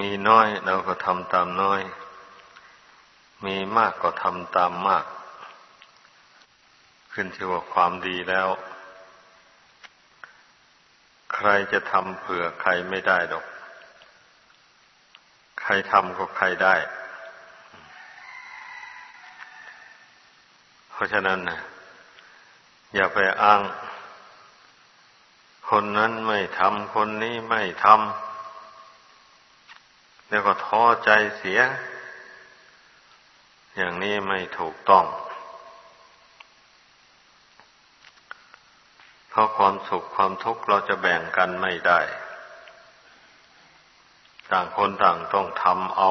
มีน้อยเราก็ทำตามน้อย มีมากก็ทำตามมาก ขึ้นชื่อว่าความดีแล้ว ใครจะทำเผื่อใครไม่ได้ดอก ใครทำก็ใครได้ เพราะฉะนั้นนะอย่าไปอ้าง คนนั้นไม่ทำคนนี้ไม่ทำ แล้วก็ท้อใจเสีย อย่างนี้ไม่ถูกต้อง เพราะความสุขความทุกข์เราจะแบ่งกันไม่ได้ ต่างคนต่างต้องทำเอา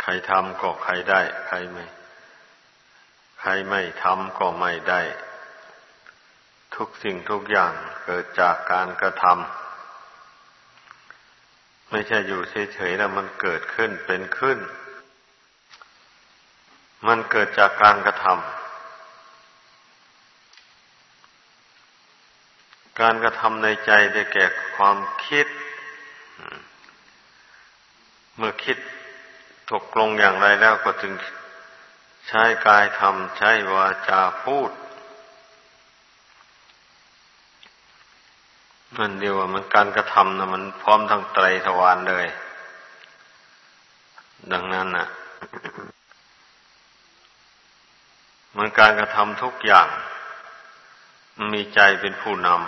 ใครทำก็ใครได้ ใครไม่ ใครไม่ทำก็ไม่ได้ ทุกสิ่งทุกอย่างเกิดจากการกระทำ ไม่ใช่อยู่เฉยๆแล้วมันเกิดขึ้นเป็นขึ้น มันเกิดจากการกระทำการกระทำในใจได้แก่ความคิด เมื่อคิดตกลงอย่างไรแล้วก็จึงใช้กายทำใช้วาจาพูด มันเดียวมันการกระทำนะมันพร้อมทั้งไตรทวารเลย ดังนั้นน่ะ มันการกระทำทุกอย่าง มีใจเป็นผู้นำ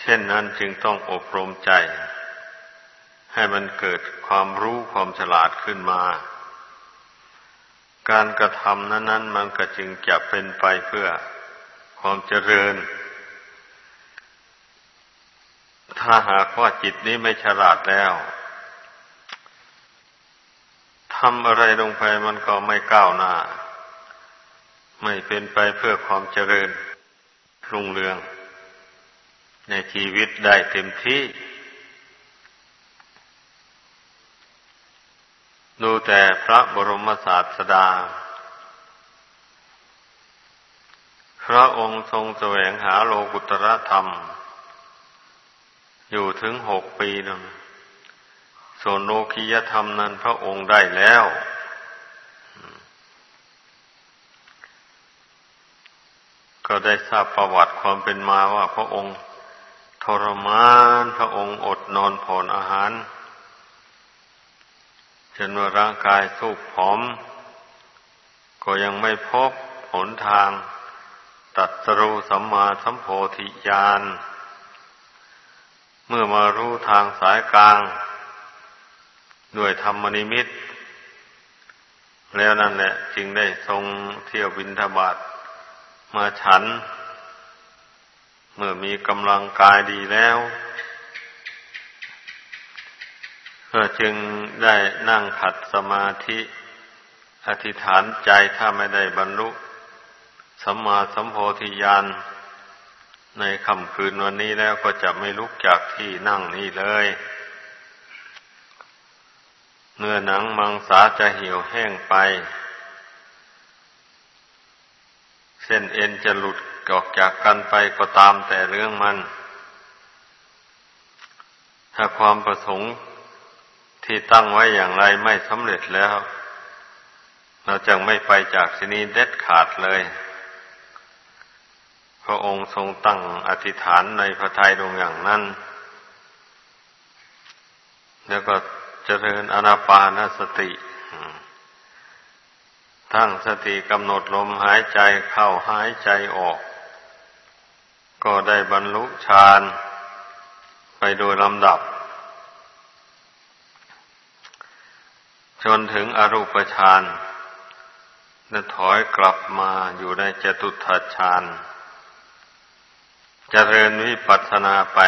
เช่นนั้นจึงต้องอบรมใจ ให้มันเกิดความรู้ความฉลาดขึ้นมา การกระทำนั้น ๆ มันก็จึงจะเป็นไปเพื่อความเจริญ ถ้าหากว่าจิตนี้ไม่ฉลาดแล้วทำอะไรลงไปมันก็ไม่ก้าวหน้า ไม่เป็นไปเพื่อความเจริญรุ่งเรือง ในชีวิตได้เต็มที่ ดูแต่พระบรมศาสดา พระองค์ทรงแสวงหาโลกุตรธรรม อยู่ถึงหกปีนะส่วนโลกิยธรรมนั้นพระองค์ได้แล้ว ก็ได้ทราบประวัติความเป็นมาว่าพระองค์ทรมานพระองค์อดนอนผ่อนอาหารจนว่าร่างกายสุกผอม ก็ยังไม่พบหนทาง ตัดสรูสัมมาสัมโพธิญาณ เมื่อมารู้ทางสายกลาง ด้วยธรรมนิมิต แล้วนั่นแหละจึงได้ทรงเที่ยวบินทบาทมาฉัน เมื่อมีกำลังกายดีแล้วก็จึงได้นั่งขัดสมาธิอธิษฐานใจถ้าไม่ได้บรรลุสัมมาสัมโพธิญาณ ในค่ำคืนวันนี้แล้วก็จะไม่ลุกจากที่นั่งนี้เลย เนื้อหนังมังสาจะเหี่ยวแห้งไป เส้นเอ็นจะหลุดออกจากกันไปก็ตามแต่เรื่องมัน ถ้าความประสงค์ที่ตั้งไว้อย่างไรไม่สำเร็จแล้ว เราจึงไม่ไปจากที่นี้เด็ดขาดเลย พระองค์ทรงตั้งอธิษฐานในพระทัยดวงอย่างนั้น แล้วก็เจริญอนาปานสติ ทั้งสติกำหนดลมหายใจเข้าหายใจออก ก็ได้บรรลุฌานไปโดยลำดับ จนถึงอรูปฌานนั้นถอยกลับมาอยู่ในจตุทัชฌาน จเจริญวิปัสสนาไป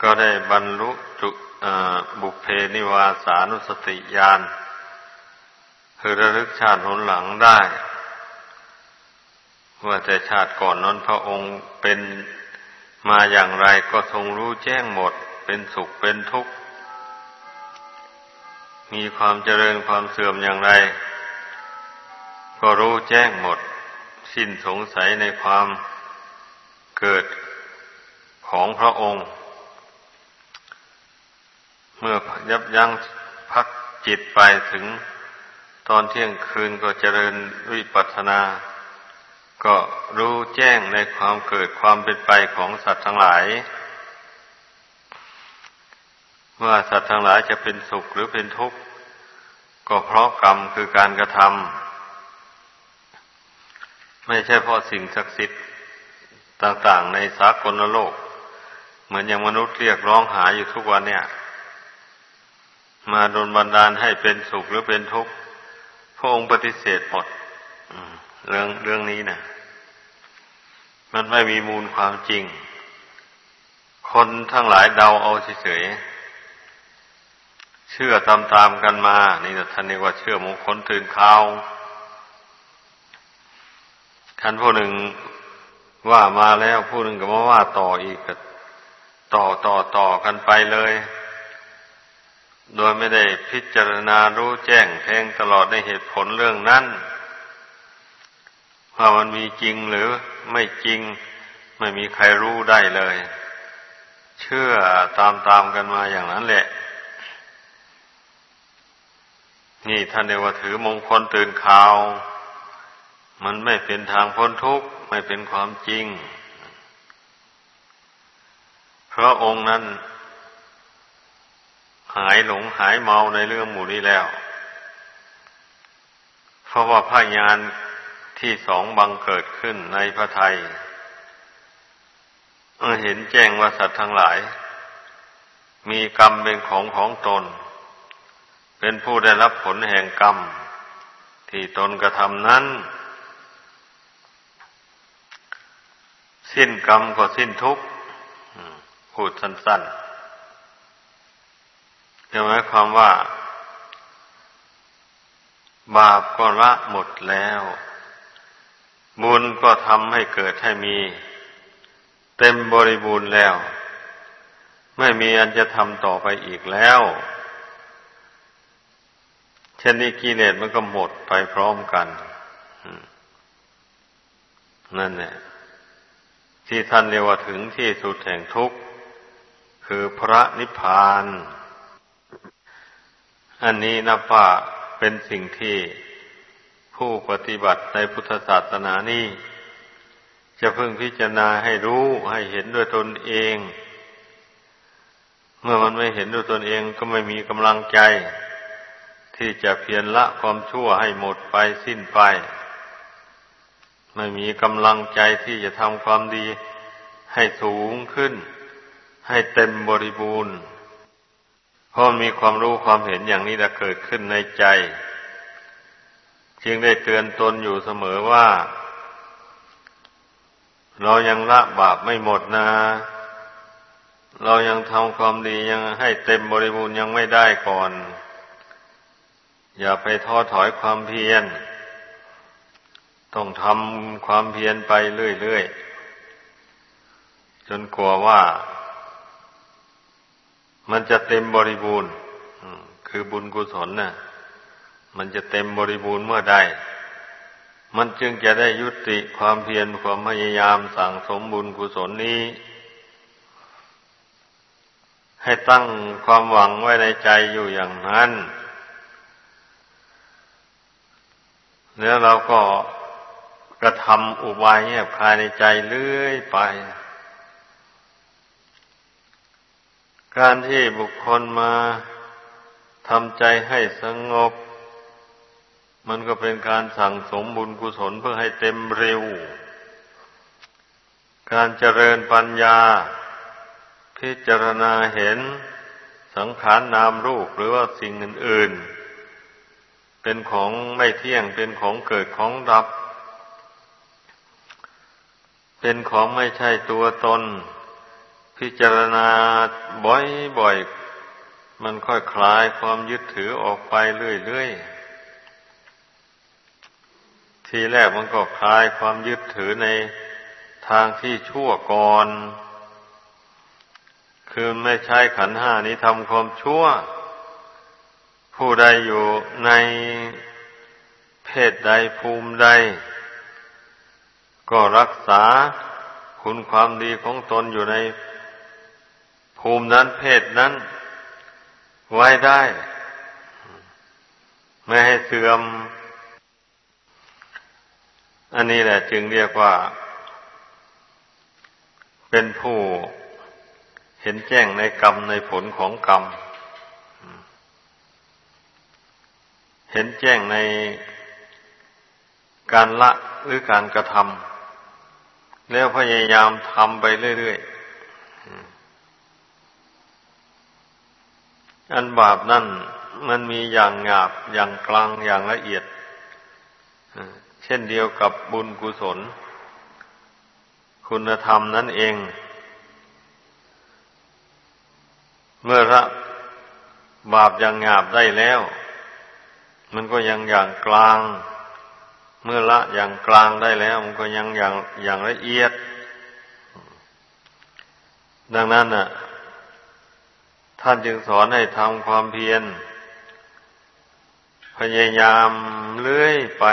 ก็ได้บรรลุจุบุพเพนิวาสานุสติญาณคือระลึกชาติหนหลังได้ ว่าแต่ชาติก่อนนั้นพระองค์เป็นมาอย่างไรก็ทรงรู้แจ้งหมด เป็นสุขเป็นทุกข์ มีความเจริญความเสื่อมอย่างไร ก็รู้แจ้งหมด สิ้นสงสัยในความ เกิดของพระองค์ เมื่อยับยั้งพักจิตไปถึงตอนเที่ยงคืนก็เจริญวิปัสสนา ก็รู้แจ้งในความเกิดความเป็นไปของสัตว์ทั้งหลาย ว่าสัตว์ทั้งหลายจะเป็นสุขหรือเป็นทุกข์ ก็เพราะกรรมคือการกระทำไม่ใช่เพราะสิ่งศักดิ์สิทธิ์ ต่างๆในสากลโลก เหมือนอย่างมนุษย์เรียกร้องหาอยู่ทุกวันเนี่ย มาโดนบันดาลให้เป็นสุขหรือเป็นทุกข์พระองค์ปฏิเสธหมดเรื่องเรื่องนี้นะมันไม่มีมูลความจริง คนทั้งหลายเดาเอาเฉยๆเชื่อตามๆกันมา นี่ท่านเรียกว่าเชื่อมงคลตื่นข่าวท่านผู้หนึ่ง ว่ามาแล้วผู้หนึ่งก็มาว่าต่ออีกต่อต่อต่อกันไปเลย โดยไม่ได้พิจารณารู้แจ้งแทงตลอดในเหตุผลเรื่องนั้นว่ามันมีจริงหรือไม่จริงไม่มีใครรู้ได้เลย เชื่อตามตามกันมาอย่างนั้นแหละ นี่ท่านเรียกว่าถือมงคลตื่นข่าว มันไม่เป็นทางพ้นทุกข์ ไม่เป็นความจริง เพราะองค์นั้น หายหลงหายเมาในเรื่องหมู่นี้แล้ว เพราะว่าพยานที่สองบังเกิดขึ้นในพระไทยเห็นแจ้งว่าสัตว์ทั้งหลาย มีกรรมเป็นของของตน เป็นผู้ได้รับผลแห่งกรรม ที่ตนกระทำนั้น สิ้นกรรมก็สิ้นทุกข์พูดสั้นๆจะหมายความว่า บาปก็ละหมดแล้ว บุญก็ทำให้เกิดให้มี เต็มบริบูรณ์แล้ว ไม่มีอันจะทำต่อไปอีกแล้ว เช่นนี้กิเลสมันก็หมดไปพร้อมกันนั่นแหละ ที่ท่านเรียกว่าถึงที่สุดแห่งทุกข์ คือพระนิพพาน อันนี้นับว่าเป็นสิ่งที่ผู้ปฏิบัติในพุทธศาสนานี้จะพึงพิจารณาให้รู้ให้เห็นด้วยตนเอง เมื่อมันไม่เห็นด้วยตนเองก็ไม่มีกำลังใจ ที่จะเพียรละความชั่วให้หมดไปสิ้นไป ไม่มีกำลังใจที่จะทำความดีให้สูงขึ้น ให้เต็มบริบูรณ์เพราะมีความรู้ความเห็นอย่างนี้จะเกิดขึ้นในใจ จึงได้เตือนตนอยู่เสมอว่า เรายังละบาปไม่หมดนะ เรายังทำความดียังให้เต็มบริบูรณ์ยังไม่ได้ก่อน อย่าไปท้อถอยความเพียร ต้องทำความเพียรไปเรื่อยๆ จนกลัวว่า มันจะเต็มบริบูรณ์คือบุญกุศลนะ่ะ มันจะเต็มบริบูรณ์เมื่อใด มันจึงจะได้ยุติความเพียรความพยายามสั่งสมบุญกุศลนี้ ให้ตั้งความหวังไว้ในใจอยู่อย่างนั้น แล้วเราก็ ระทำอุบายเงียบคายในใจเรื่อยไป การที่บุคคลมาทำใจให้สงบ มันก็เป็นการสั่งสมบุญกุศลเพื่อให้เต็มเร็ว การเจริญปัญญา พิจารณาเห็นสังขารนนามรูปหรือว่าสิ่งอื่น ๆ เป็นของไม่เที่ยงเป็นของเกิดของดับ เป็นของไม่ใช่ตัวตน พิจารณาบ่อยๆ มันค่อยคลายความยึดถือออกไปเรื่อยๆ ทีแรกมันก็คลายความยึดถือในทางที่ชั่วก่อน คือไม่ใช่ขันห้านี้ทำความชั่ว ผู้ใดอยู่ในเพศใดภูมิใด ก็รักษาคุณความดีของตนอยู่ในภูมินั้นเพศนั้น ไว้ได้ ไม่ให้เสื่อม อันนี้แหละจึงเรียกว่า เป็นผู้เห็นแจ้งในกรรมในผลของกรรม เห็นแจ้งในการละหรือการกระทำ แล้วพยายามทำไปเรื่อยๆ อันบาปนั่นมันมีอย่างหยาบอย่างกลางอย่างละเอียด เช่นเดียวกับบุญกุศล คุณธรรมนั่นเอง เมื่อละบาปอย่างหยาบได้แล้ว มันก็ยังอย่างกลาง เมื่อละอย่างกลางได้แล้ว มันก็ยังอย่างอย่างละเอียด ดังนั้นน่ะ ท่านจึงสอนให้ทำความเพียร พยายามเลื่อยไป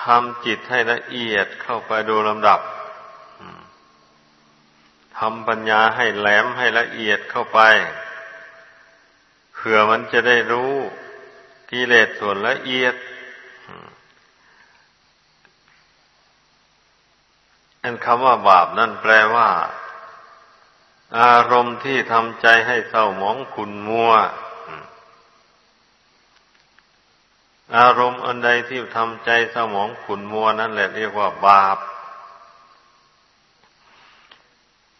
ทำจิตให้ละเอียดเข้าไปดูลำดับทำปัญญาให้แหลมให้ละเอียดเข้าไปเผื่อมันจะได้รู้กิเลสส่วนละเอียด อันคำว่าบาปนั่นแปลว่า อารมณ์ที่ทำใจให้เศร้าหมองขุนมัว อารมณ์อันใดที่ทำใจเศร้าหมองขุนมัวนั่นแหละเรียกว่าบาป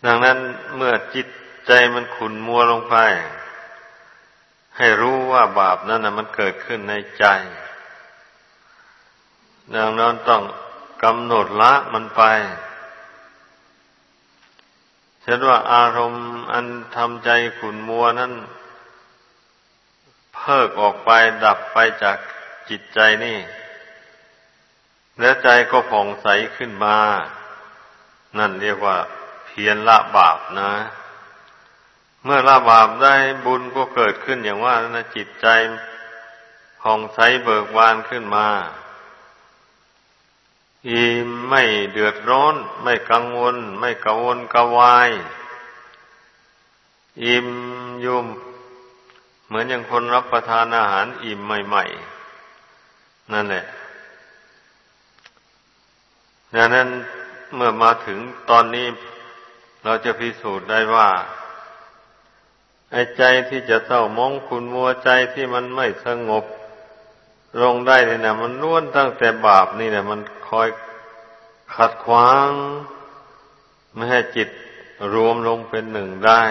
ดังนั้นเมื่อจิตใจมันขุนมัวลงไป ให้รู้ว่าบาปนั้นนะมันเกิดขึ้นในใจดังนั้นต้องกำหนดละมันไป เช่นว่าอารมณ์อันทำใจขุนมัวนั้นเพิกออกไปดับไปจากจิตใจนี่ แล้วใจก็ผ่องใสขึ้นมา นั่นเรียกว่าเพียรละบาปนะ เมื่อละบาปได้บุญก็เกิดขึ้นอย่างว่านะจิตใจผ่องใสเบิกบานขึ้นมา อิ่มไม่เดือดร้อน ไม่กังวล ไม่กังวลกวาย อิ่มยุ่ม เหมือนอย่างคนรับประทานอาหารอิ่มใหม่ ๆ นั่นแหละดังนั้นเมื่อมาถึงตอนนี้เราจะพิสูจน์ได้ว่าไอ้ใจที่จะเศร้ามองคุณมัวใจที่มันไม่สงบ ลงได้นี่นะมันล้วนตั้งแต่บาปนี่แหละมันคอยขัดขวางไม่ให้จิตรวมลงเป็นหนึ่งได้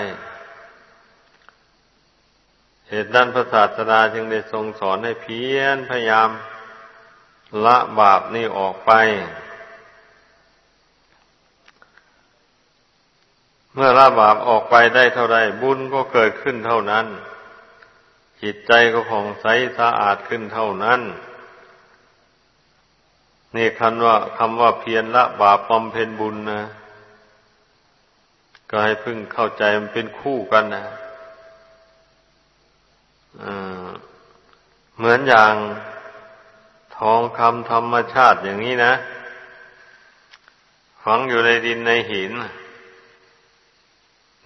เหตุนั้นพระศาสดาจึงได้ทรงสอนให้เพียรพยายามละบาปนี่ออกไป เมื่อละบาปออกไปได้เท่าไรบุญก็เกิดขึ้นเท่านั้น จิตใจก็ผ่องใสสะอาดขึ้นเท่านั้น นี่คำว่าคำว่าเพียรละบาปบำเพ็ญบุญนะ ก็ให้พึ่งเข้าใจมันเป็นคู่กันนะเหมือนอย่างทองคำธรรมชาติอย่างนี้นะ ฝังอยู่ในดินในหิน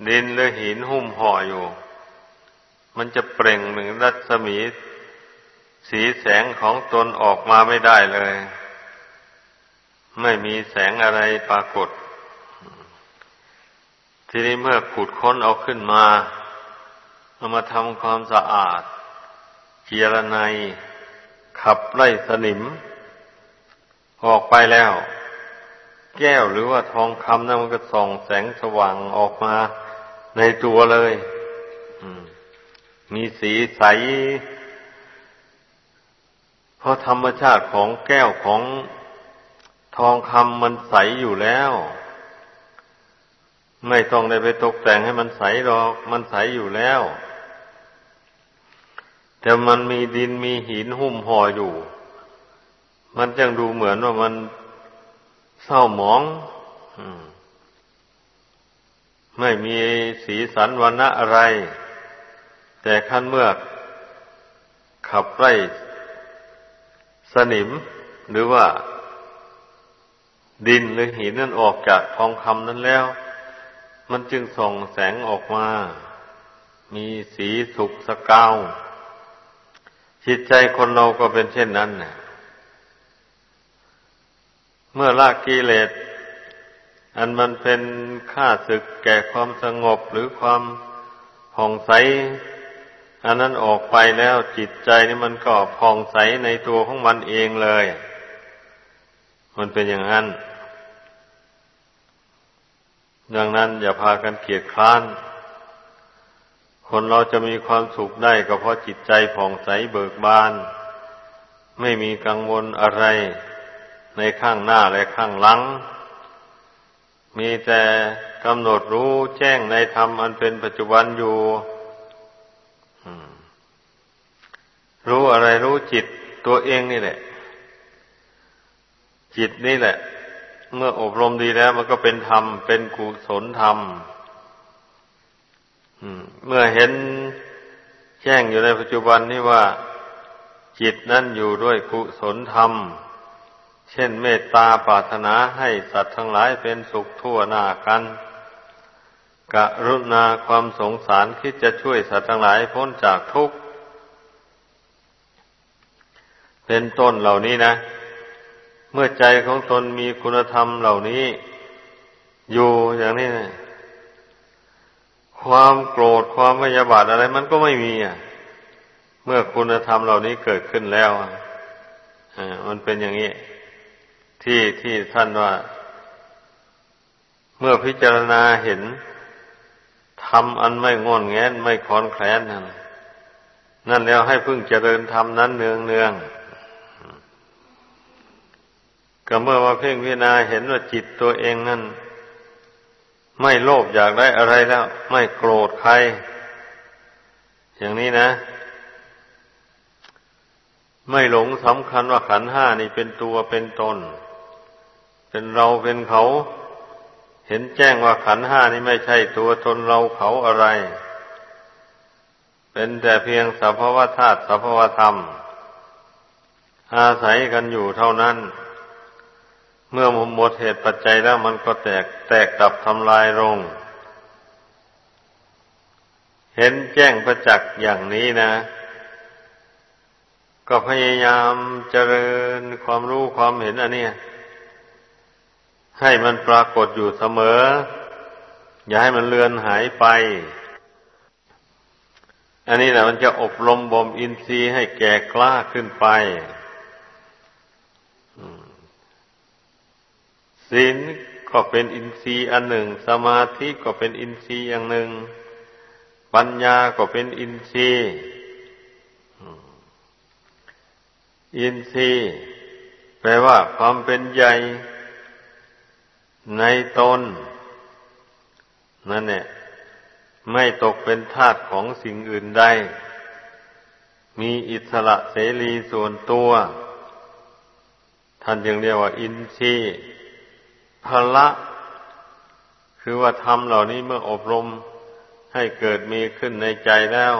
ดินหรือหินหุ้มห่ออยู่ มันจะเปล่งหนึ่งรัศมี สีแสงของตนออกมาไม่ได้เลย ไม่มีแสงอะไรปรากฏ ทีนี้เมื่อขุดค้นเอาขึ้นมาเอามาทำความสะอาดเจียรนายขับไล่สนิม ออกไปแล้ว แก้วหรือว่าทองคำนั้นมันก็ส่องแสงสว่างออกมาในตัวเลย อืม มีสีใส เพราะธรรมชาติของแก้วของทองคำมันใสอยู่แล้ว ไม่ต้องได้ไปตกแต่งให้มันใสหรอก มันใสอยู่แล้ว แต่มันมีดินมีหินหุ้มห่ออยู่ มันจึงดูเหมือนว่ามันเศร้าหมองไม่มีสีสันวันณะอะไร แต่ขั้นเมื่อขับไล่สนิมหรือว่าดินหรือหินนั้นออกจากทองคำนั้นแล้ว มันจึงส่องแสงออกมา มีสีสุกสกาวจิตใจคนเราก็เป็นเช่นนั้นนะเมื่อละกิเลสอันมันเป็นค่าศึกแก่ความสงบหรือความผ่องใส อันนั้นออกไปแล้วจิตใจนี่มันก็ผ่องใสในตัวของมันเองเลย มันเป็นอย่างนั้น ดังนั้นอย่าพากันเกียดคร้าน คนเราจะมีความสุขได้ก็เพราะจิตใจผ่องใสเบิกบาน ไม่มีกังวลอะไรในข้างหน้าและข้างหลัง มีแต่กำหนดรู้แจ้งในธรรมอันเป็นปัจจุบันอยู่ รู้อะไรรู้จิตตัวเองนี่แหละ จิตนี่แหละ เมื่ออบรมดีแล้ว มันก็เป็นธรรม เป็นกุศลธรรมเมื่อเห็นแจ้งอยู่ในปัจจุบันนี่ว่า จิตนั่นอยู่ด้วยกุศลธรรม เช่นเมตตาปรารถนาให้สัตว์ทั้งหลายเป็นสุขทั่วหน้ากัน กรุณาความสงสารคิดจะช่วยสัตว์ทั้งหลายพ้นจากทุกข์ เป็นต้นเหล่านี้นะ เมื่อใจของตนมีคุณธรรมเหล่านี้ อยู่อย่างนี้นะความโกรธความพยาบาทอะไรมันก็ไม่มีอะ เมื่อคุณธรรมเหล่านี้เกิดขึ้นแล้วอะมันเป็นอย่างนี้ ที่ที่ท่านว่า เมื่อพิจารณาเห็น ทำอันไม่งอนแงนไม่คอนแคลนนั่นนั่นแล้วให้พึ่งเจริญธรรมนั้นเนืองเนืองก็เมื่อมาเพ่งพิจารณาเห็นว่าจิตตัวเองนั่นไม่โลภอยากได้อะไรแล้ว ไม่โกรธใคร อย่างนี้นะ ไม่หลงสำคัญว่าขันห้านี่เป็นตัวเป็นตน เป็นเราเป็นเขาเห็นแจ้งว่าขันห้านี่ไม่ใช่ตัวตนเราเขาอะไร เป็นแต่เพียงสภาวธาตุสภาวธรรม อาศัยกันอยู่เท่านั้น เมื่อหมดเหตุปัจจัยแล้วมันก็แตกแตกดับทำลายลง เห็นแจ้งประจักษ์อย่างนี้นะ ก็พยายามเจริญความรู้ความเห็นอันนี้ ให้มันปรากฏอยู่เสมอ อย่าให้มันเลือนหายไป อันนี้แหละมันจะอบรมบ่มอินทรีย์ให้แก่กล้าขึ้นไปศีลก็เป็นอินทรีย์อันหนึ่ง สมาธิก็เป็นอินทรีย์อย่างหนึ่ง ปัญญาก็เป็นอินทรีย์ อินทรีย์แปลว่าความเป็นใหญ่ ในตน นั่นเนี่ยไม่ตกเป็นทาสของสิ่งอื่นใด มีอิสระเสรีส่วนตัว ท่านยังเรียกว่า อินทรีย์พละ คือว่าทำเหล่านี้เมื่ออบรมให้เกิดมีขึ้นในใจแล้ว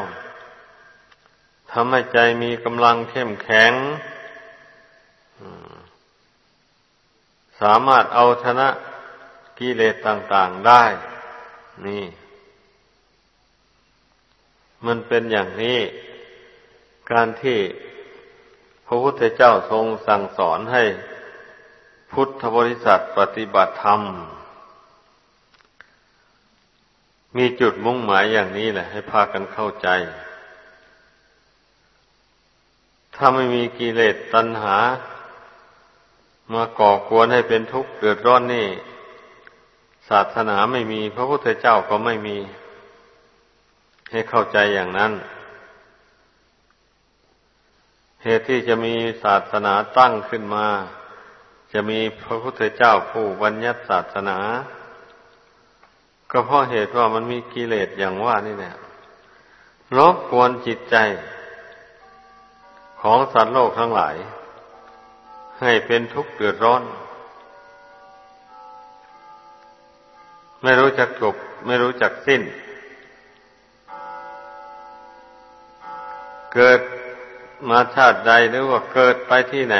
ทำให้ใจมีกำลังเข้มแข็ง สามารถเอาชนะ กิเลสต่างๆได้ นี่ มันเป็นอย่างนี้ การที่พระพุทธเจ้าทรงสั่งสอนให้ พุทธบริษัทปฏิบัติธรรม มีจุดมุ่งหมายอย่างนี้แหละ ให้พากันเข้าใจ ถ้าไม่มีกิเลสตัณหา มาก่อกวนให้เป็นทุกข์เดือดร้อนนี่ ศาสนาไม่มี พระพุทธเจ้าก็ไม่มี ให้เข้าใจอย่างนั้น เหตุที่จะมีศาสนาตั้งขึ้นมา จะมีพระพุทธเจ้าผู้บัญญัติศาสนา ก็เพราะเหตุว่ามันมีกิเลสอย่างว่านี่เนี่ยรบกวนจิตใจ ของสัตว์โลกทั้งหลาย ให้เป็นทุกข์เดือดร้อน ไม่รู้จักจบ ไม่รู้จักสิ้น เกิดมาชาติใดหรือว่าเกิดไปที่ไหน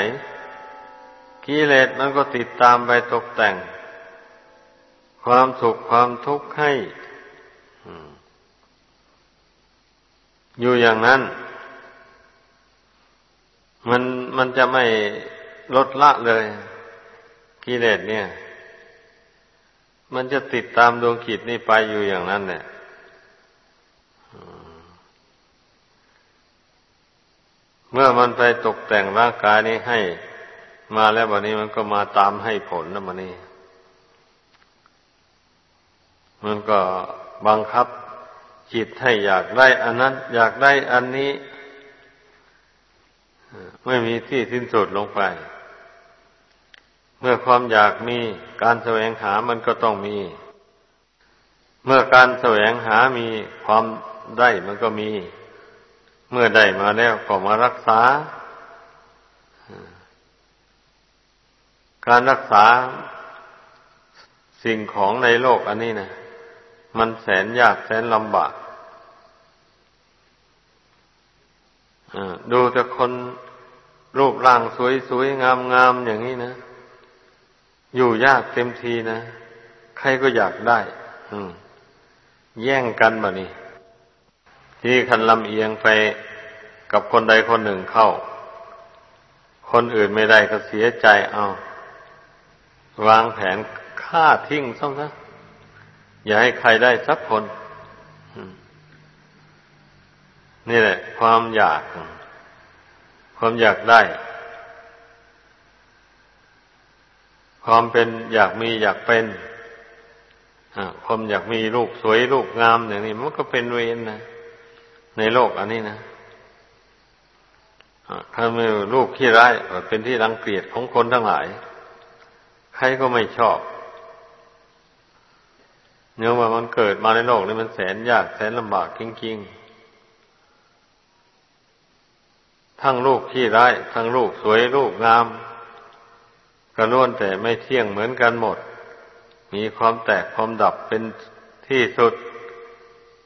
กิเลสมันก็ติดตามไปตกแต่ง ความสุขความทุกข์ให้อยู่อย่างนั้น มันมันจะไม่ลดละเลยกิเลสเนี่ย มันจะติดตามดวงขีดนี่ไปอยู่อย่างนั้นเนี่ยเมื่อมันไปตกแต่งร่างกายนี้ให้ มาแล้ววันนี้มันก็มาตามให้ผลนะมันนี่มันก็บังคับจิตให้อยากได้อันนั้น อยากได้อันนี้ ไม่มีที่สิ้นสุดลงไป เมื่อความอยากมีการแสวงหามันก็ต้องมี เมื่อการแสวงหามีความได้มันก็มี เมื่อได้มาแล้วก็มารักษา การรักษาสิ่งของในโลกอันนี้นะมันแสนยากแสนลำบากดูแต่คนรูปร่างสวยๆงามๆอย่างนี้นะ อยู่ยากเต็มทีนะ ใครก็อยากได้แย่งกันแบบนี้ ที่คันลำเอียงไปกับคนใดคนหนึ่งเข้า คนอื่นไม่ได้ก็เสียใจเอา วางแผนฆ่าทิ้งซ่องซะอย่าให้ใครได้สักคนนี่แหละ ความอยาก ความอยากได้ ความเป็นอยากมีอยากเป็นความอยากมีลูกสวยลูกงามอย่างนี้มันก็เป็นเวรนะในโลกอันนี้นะถ้ามีลูกขี้ร้ายเป็นที่รังเกียจของคนทั้งหลาย ใครก็ไม่ชอบเนื่องว่ามันเกิดมาในโลกนี้มันแสนยากแสนลำบากจริงๆ ทั้งลูกขี้ร้าย ทั้งลูกสวยลูกงาม กระล้วนแต่ไม่เที่ยงเหมือนกันหมด มีความแตกความดับเป็นที่สุด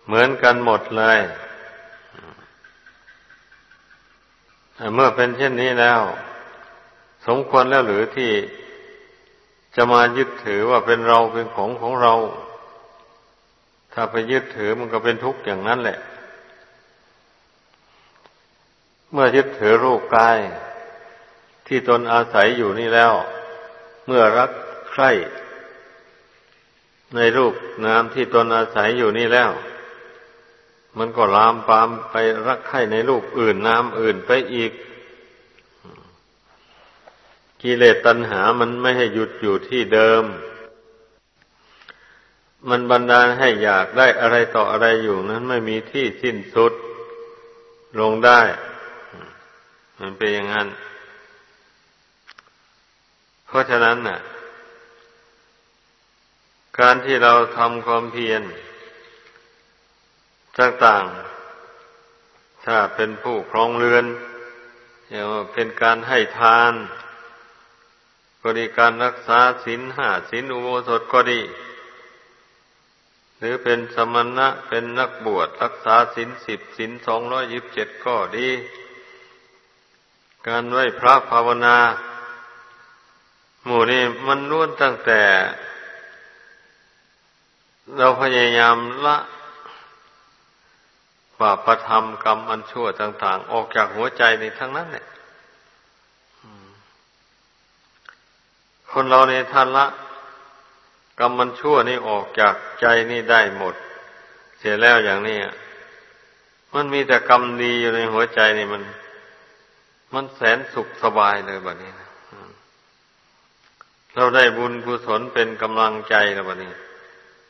เหมือนกันหมดเลย เมื่อเป็นเช่นนี้แล้ว สมควรแล้วหรือที่จะมายึดถือว่าเป็นเราเป็นของของเรา ถ้าไปยึดถือมันก็เป็นทุกข์อย่างนั้นแหละ เมื่อยึดถือรูปกาย ที่ตนอาศัยอยู่นี่แล้ว เมื่อรักใคร่ในรูปนามที่ตนอาศัยอยู่นี่แล้ว มันก็ลามปามไปรักใคร่ในรูปอื่นนามอื่นไปอีก กิเลสตัณหามันไม่ให้หยุดอยู่ที่เดิม มันบันดาลให้อยากได้อะไรต่ออะไรอยู่นั้นไม่มีที่สิ้นสุดลงได้ มันเป็นอย่างนั้น เพราะฉะนั้นน่ะ การที่เราทำความเพียรต่างๆ ถ้าเป็นผู้ครองเรือนอย่างเป็นการให้ทานก็ดีการรักษาศีลห้าศีลอุโบสถก็ดี หรือเป็นสมณะเป็นนักบวชรักษาศีลสิบศีลสองร้อยยิบเจ็ดก็ดี การไหว้พระภาวนา หมู่นี้มันล้วนตั้งแต่ เราพยายามละบาปประทำกรรมอันชั่วต่าง ๆ ออกจากหัวใจในทั้งนั้นเนี่ยคนเราในท่านละกรรมมันชั่วนี่ออกจากใจนี่ได้หมด เสียแล้วอย่างนี้มันมีแต่กรรมดีอยู่ในหัวใจนี่มัน มันแสนสุขสบายเลยแบบนี้นะ เราได้บุญกุศลเป็นกำลังใจแล้วแบบนี้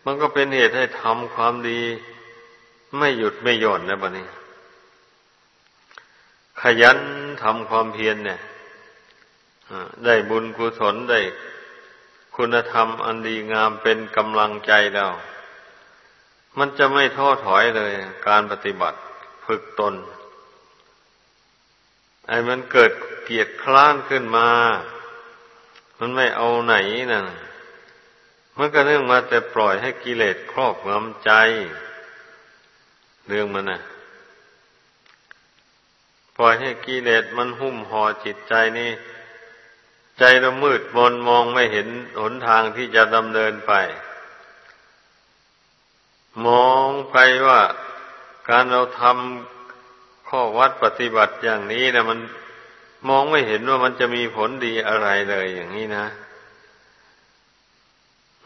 มันก็เป็นเหตุให้ทำความดี ไม่หยุดไม่หย่อนนะแบบนี้ ขยันทำความเพียรเนี่ยได้บุญกุศลได้คุณธรรมอันดีงามเป็นกำลังใจแล้ว มันจะไม่ท้อถอยเลย การปฏิบัติฝึกตน ไอ้มันเกิดเกียดคล้านขึ้นมา มันไม่เอาไหนนะ่ะมันก็เรื่องมาแต่ปล่อยให้กิเลสครอบงำใจ เรื่องมันนะ่ะ ปล่อยให้กิเลสมันหุ้มห่อจิตใจนี่ ใจเรามืดมนมองไม่เห็นหนทางที่จะดำเนินไป มองไปว่าการเราทำข้อวัดปฏิบัติอย่างนี้นะมัน มองไม่เห็นว่ามันจะมีผลดีอะไรเลยอย่างนี้นะ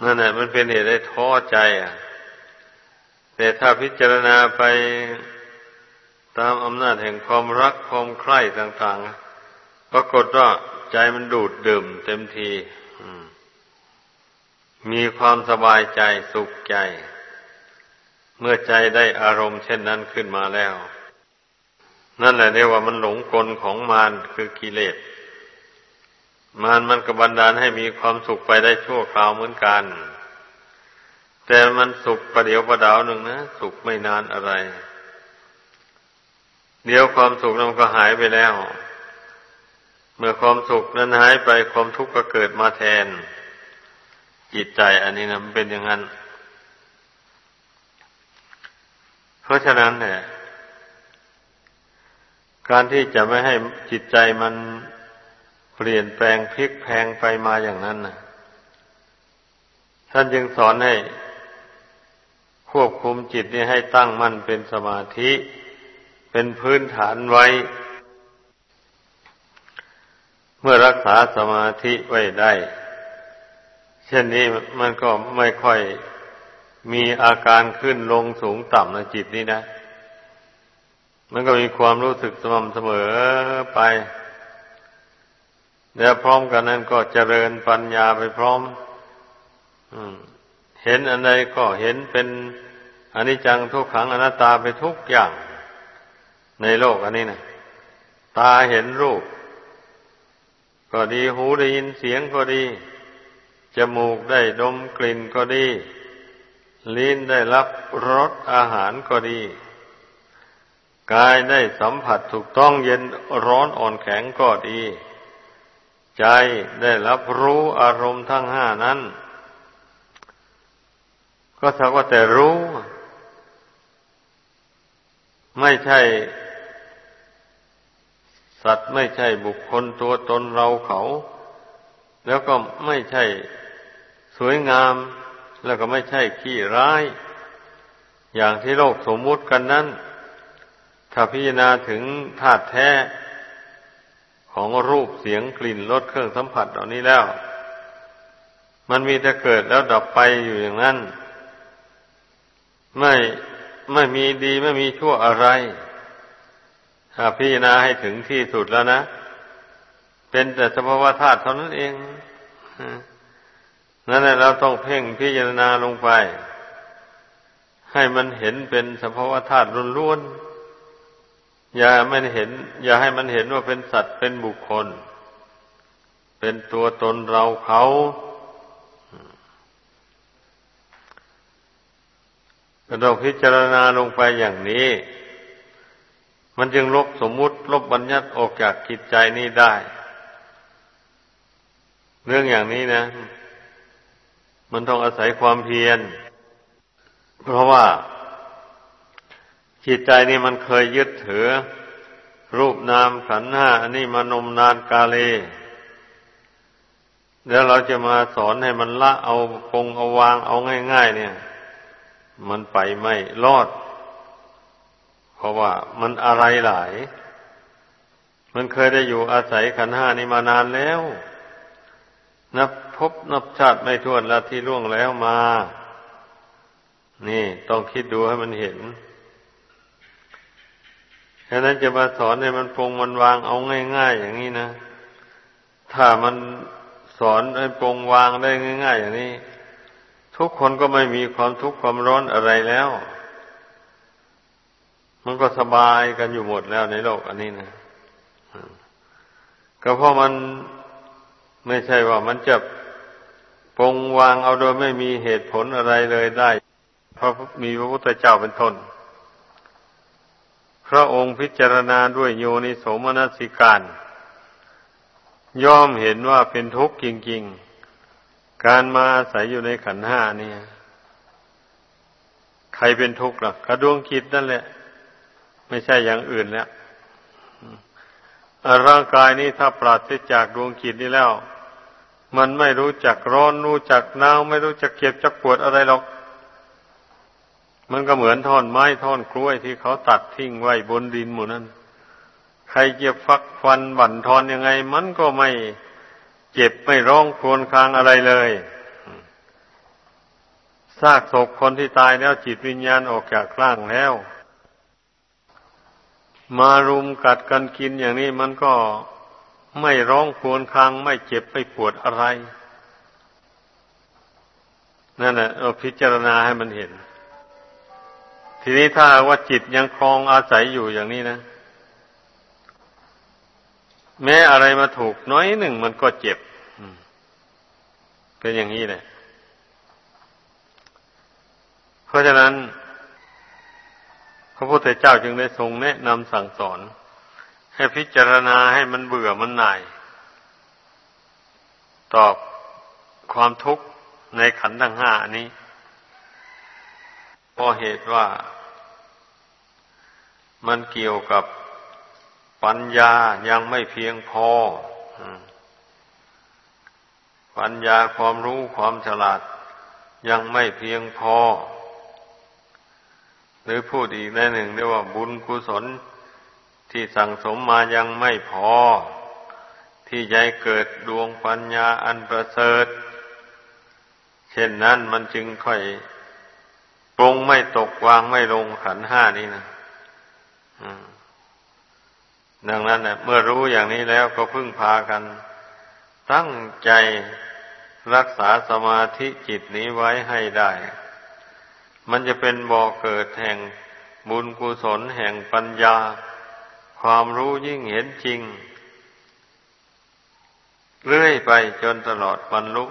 นั่นแหละมันเป็นเหตุให้ท้อใจอะ แต่ถ้าพิจารณาไปตามอำนาจแห่งความรักความใคร่ต่างๆปรากฏว่าใจมันดูดดื่มเต็มทีมีความสบายใจสุขใจ เมื่อใจได้อารมณ์เช่นนั้นขึ้นมาแล้ว นั่นแหละเรียกว่ามันหลงกลของมารคือกิเลสมารมันกบันดาลให้มีความสุขไปได้ชั่วคราวเหมือนกัน แต่มันสุขประเดี๋ยวประดาวหนึ่งนะสุขไม่นานอะไร เดี๋ยวความสุขนั้นก็หายไปแล้ว เมื่อความสุขนั้นหายไปความทุกข์ก็เกิดมาแทน จิตใจอันนี้นะมันเป็นอย่างนั้น เพราะฉะนั้นเนี่ย การที่จะไม่ให้จิตใจมันเปลี่ยนแปลงพลิกแพงไปมาอย่างนั้นนะท่านจึงสอนให้ ควบคุมจิตนี้ให้ตั้งมั่นเป็นสมาธิ เป็นพื้นฐานไว้ เมื่อรักษาสมาธิไว้ได้ เช่นนี้มันก็ไม่ค่อยมีอาการขึ้นลงสูงต่ำในจิตนี้นะ มันก็มีความรู้สึกสม่ำเสมอไป แล้วพร้อมกันนั้นก็เจริญปัญญาไปพร้อมเห็นอันใดก็เห็นเป็นอนิจจังทุกขังอนัตตาไปทุกอย่าง ในโลกอันนี้นะตาเห็นรูป ก็ดีหูได้ยินเสียงก็ดี จมูกได้ดมกลิ่นก็ดี ลิ้นได้รับรสอาหารก็ดี กายได้สัมผัสถูกต้องเย็นร้อนอ่อนแข็งก็ดี ใจได้รับรู้อารมณ์ทั้งห้านั้น ก็สักว่าแต่รู้ ไม่ใช่ สัตว์ไม่ใช่บุคคลตัวตนเราเขา แล้วก็ไม่ใช่สวยงาม แล้วก็ไม่ใช่ขี้ร้าย อย่างที่โลกสมมุติกันนั้น ถ้าพิจารณาถึงธาตุแท้ของรูปเสียงกลิ่นรสเครื่องสัมผัสเหล่านี้แล้ว มันมีแต่เกิดแล้วดับไปอยู่อย่างนั้น ไม่ไม่มีดีไม่มีชั่วอะไรถ้าพิจารณาให้ถึงที่สุดแล้วนะ เป็นแต่สภาวธาตุเท่านั้นเองนั่นแหละเราต้องเพ่งพิจารณาลงไป ให้มันเห็นเป็นสภาวะธาตุล้วนๆ อย่าไม่เห็น อย่าให้มันเห็นว่าเป็นสัตว์เป็นบุคคล เป็นตัวตนเราเขาเราพิจารณาลงไปอย่างนี้ มันจึงลบสมมุติ ลบบัญญัติออกจากจิตใจนี้ได้ เรื่องอย่างนี้นะ มันต้องอาศัยความเพียร เพราะว่า จิตใจนี่มันเคยยึดถือ รูปนามขันห้าอันนี้มานมนานกาเลแล้วเราจะมาสอนให้มันละเอาคงเอาวางเอาง่าย ๆ เนี่ย มันไปไม่รอด เพราะว่ามันอะไรหลาย มันเคยได้อยู่อาศัยขันห้านี้มานานแล้ว นับพบนับชาติไม่ท้วนแล้วที่ล่วงแล้วมา นี่ต้องคิดดูให้มันเห็น ฉะนั้นจะมาสอนให้มันปรงมันวางเอาง่าย ๆ อย่างนี้นะ ถ้ามันสอนให้ปรงวางได้ง่าย ๆ อย่างนี้ ทุกคนก็ไม่มีความทุกข์ความร้อนอะไรแล้ว มันก็สบายกันอยู่หมดแล้วในโลกอันนี้นะก็เพราะมันไม่ใช่ว่ามันจะปรงวางเอาโดยไม่มีเหตุผลอะไรเลยได้ เพราะมีพระพุทธเจ้าเป็นต้น พระองค์พิจารณาด้วยโยนิโสมนสิการ ย่อมเห็นว่าเป็นทุกข์จริง ๆ การมาอาศัยอยู่ในขันห้านี่ใครเป็นทุกข์ล่ะกระดวงคิดนั่นแหละ ไม่ใช่อย่างอื่นแล้วร่างกายนี้ถ้าปราศจากดวงคิดนี้แล้ว มันไม่รู้จักร้อนรู้จักหนาวไม่รู้จักเก็บจักปวดอะไรหรอก มันก็เหมือนท่อนไม้ท่อนกล้วยที่เขาตัดทิ้งไว้บนดินหมู่นั้น ใครจะฟักฟันบั่นทอนยังไง มันก็ไม่เจ็บไม่ร้องครวญครางอะไรเลยซากศพคนที่ตายแล้วจิตวิญญาณออกจากร่างแล้ว มารุมกัดกันกินอย่างนี้มันก็ไม่ร้องครวญครางไม่เจ็บไม่ปวดอะไร นั่นแหละเราพิจารณาให้มันเห็น ทีนี้ถ้าว่าจิตยังคลองอาศัยอยู่อย่างนี้นะ แม้อะไรมาถูกน้อยหนึ่งมันก็เจ็บเป็นอย่างนี้แหละเพราะฉะนั้น พระพุทธเจ้าจึงได้ทรงแนะนำสั่งสอน ให้พิจารณาให้มันเบื่อมันหน่าย ตอบความทุกข์ในขันธ์ทั้งห้านี้เพราะเหตุว่า มันเกี่ยวกับปัญญายังไม่เพียงพอ ปัญญาความรู้ความฉลาดยังไม่เพียงพอ หรือพูดอีกในหนึ่งเรียกว่าบุญกุศลที่สั่งสมมายังไม่พอ ที่จเกิดดวงปัญญาอันประเสริฐ เช่นนั้นมันจึงค่อยปรงไม่ตกวางไม่ลงขันห้านี้นะ ดังนั้นเนี่ยเมื่อรู้อย่างนี้แล้วก็พึ่งพากัน ตั้งใจรักษาสมาธิจิตนี้ไว้ให้ได้ มันจะเป็นบ่อเกิดแห่งบุญกุศลแห่งปัญญา ความรู้ยิ่งเห็นจริง เรื่อยไปจนตลอดบรรลุ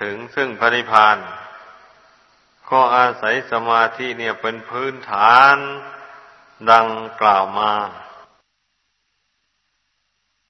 ถึงซึ่งพระนิพพานก็อาศัยสมาธิเนี่ยเป็นพื้นฐาน ดังกล่าวมา